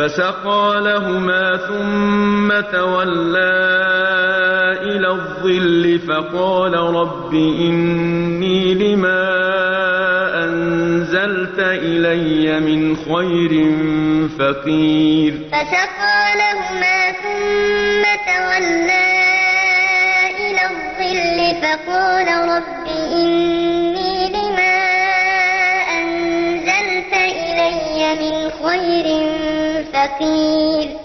فَسَقَىٰ لَهُمَا ثُمَّ تَوَلَّىٰ إِلَى الظِّلِّ فَقَالَ رَبِّ إِنِّي لِمَا أَنزَلْتَ إِلَيَّ مِنْ خَيْرٍ فَقِيرٌ. فَسَقَىٰ لَهُمَا ثُمَّ تَوَلَّىٰ إِلَى الظِّلِّ فَقَالَ رَبِّ إِنِّي لِمَا أَنزَلْتَ إِلَيَّ مِنْ خَيْرٍ فَقِيرٌ